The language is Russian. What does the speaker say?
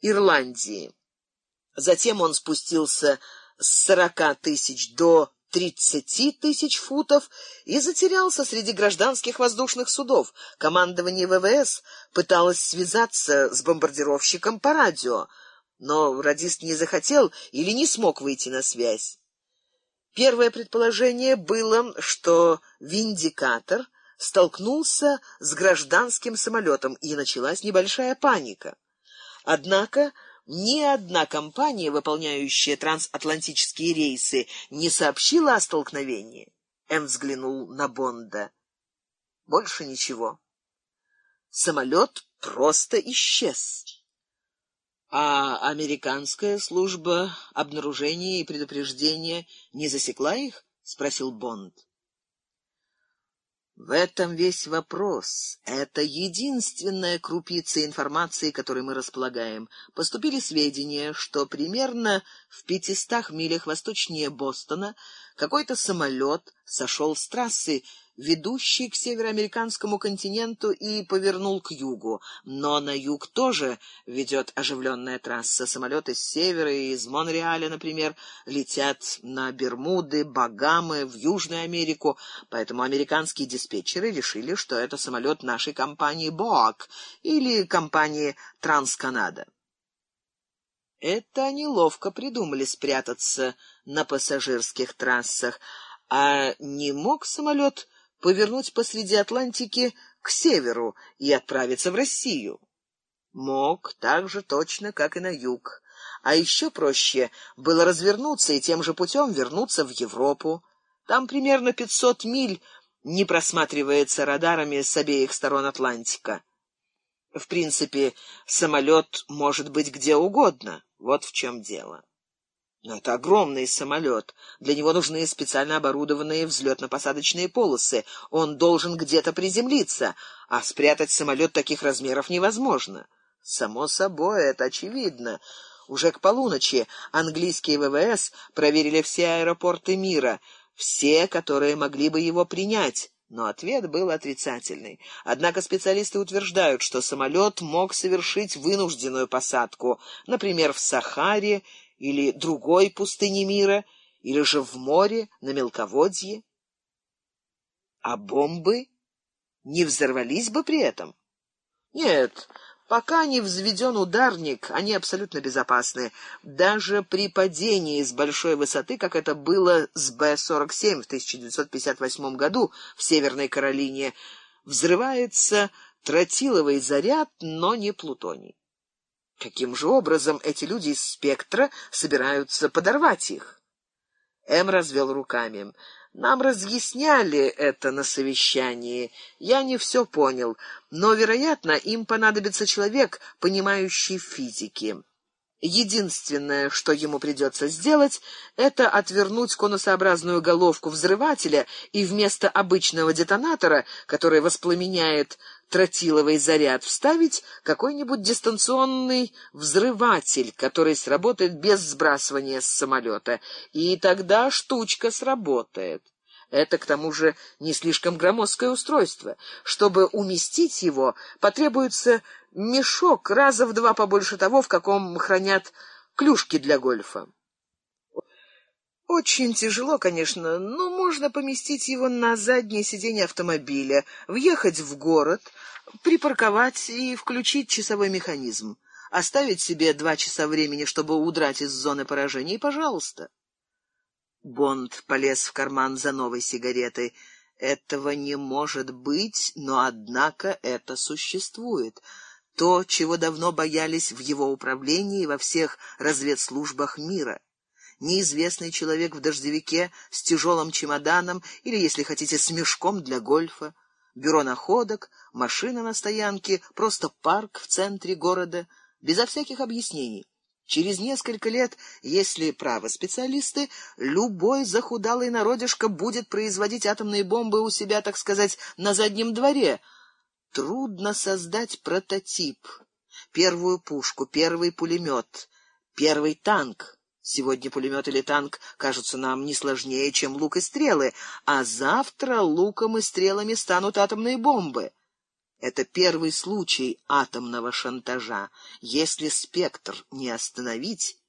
Ирландии. Затем он спустился с сорока тысяч до тридцати тысяч футов и затерялся среди гражданских воздушных судов. Командование ВВС пыталось связаться с бомбардировщиком по радио, но радист не захотел или не смог выйти на связь. Первое предположение было, что виндикатор столкнулся с гражданским самолетом, и началась небольшая паника. Однако ни одна компания, выполняющая трансатлантические рейсы, не сообщила о столкновении. М взглянул на Бонда. Больше ничего. Самолет просто исчез. А американская служба обнаружения и предупреждения не засекла их? спросил Бонд. В этом весь вопрос. Это единственная крупица информации, которой мы располагаем. Поступили сведения, что примерно в пятистах милях восточнее Бостона какой-то самолет сошел с трассы ведущий к североамериканскому континенту и повернул к югу. Но на юг тоже ведет оживленная трасса. Самолеты с севера и из Монреаля, например, летят на Бермуды, Багамы, в Южную Америку. Поэтому американские диспетчеры решили, что это самолет нашей компании «Боак» или компании «Трансканада». Это они ловко придумали спрятаться на пассажирских трассах, а не мог самолет повернуть посреди Атлантики к северу и отправиться в Россию. Мог так же точно, как и на юг. А еще проще было развернуться и тем же путем вернуться в Европу. Там примерно пятьсот миль не просматривается радарами с обеих сторон Атлантика. В принципе, самолет может быть где угодно. Вот в чем дело. Но это огромный самолет. Для него нужны специально оборудованные взлетно-посадочные полосы. Он должен где-то приземлиться, а спрятать самолет таких размеров невозможно. Само собой, это очевидно. Уже к полуночи английские ВВС проверили все аэропорты мира, все, которые могли бы его принять. Но ответ был отрицательный. Однако специалисты утверждают, что самолет мог совершить вынужденную посадку, например, в Сахаре или другой пустыне мира, или же в море, на мелководье. А бомбы не взорвались бы при этом? Нет, пока не взведен ударник, они абсолютно безопасны. Даже при падении с большой высоты, как это было с Б-47 в 1958 году в Северной Каролине, взрывается тротиловый заряд, но не плутоний. Каким же образом эти люди из спектра собираются подорвать их? Эм развел руками. Нам разъясняли это на совещании. Я не все понял, но, вероятно, им понадобится человек, понимающий физики. Единственное, что ему придется сделать, это отвернуть конусообразную головку взрывателя и вместо обычного детонатора, который воспламеняет тротиловый заряд, вставить какой-нибудь дистанционный взрыватель, который сработает без сбрасывания с самолета, и тогда штучка сработает. Это, к тому же, не слишком громоздкое устройство. Чтобы уместить его, потребуется мешок раза в два побольше того, в каком хранят клюшки для гольфа. Очень тяжело, конечно, но можно поместить его на заднее сиденье автомобиля, въехать в город, припарковать и включить часовой механизм. Оставить себе два часа времени, чтобы удрать из зоны поражения, и пожалуйста. Бонд полез в карман за новой сигаретой. Этого не может быть, но однако это существует то, чего давно боялись в его управлении и во всех разведслужбах мира. Неизвестный человек в дождевике с тяжелым чемоданом или, если хотите, с мешком для гольфа, бюро находок, машина на стоянке, просто парк в центре города, безо всяких объяснений. Через несколько лет, если правы специалисты, любой захудалый народишко будет производить атомные бомбы у себя, так сказать, на заднем дворе — Трудно создать прототип, первую пушку, первый пулемет, первый танк. Сегодня пулемет или танк кажутся нам не сложнее, чем лук и стрелы, а завтра луком и стрелами станут атомные бомбы. Это первый случай атомного шантажа. Если спектр не остановить,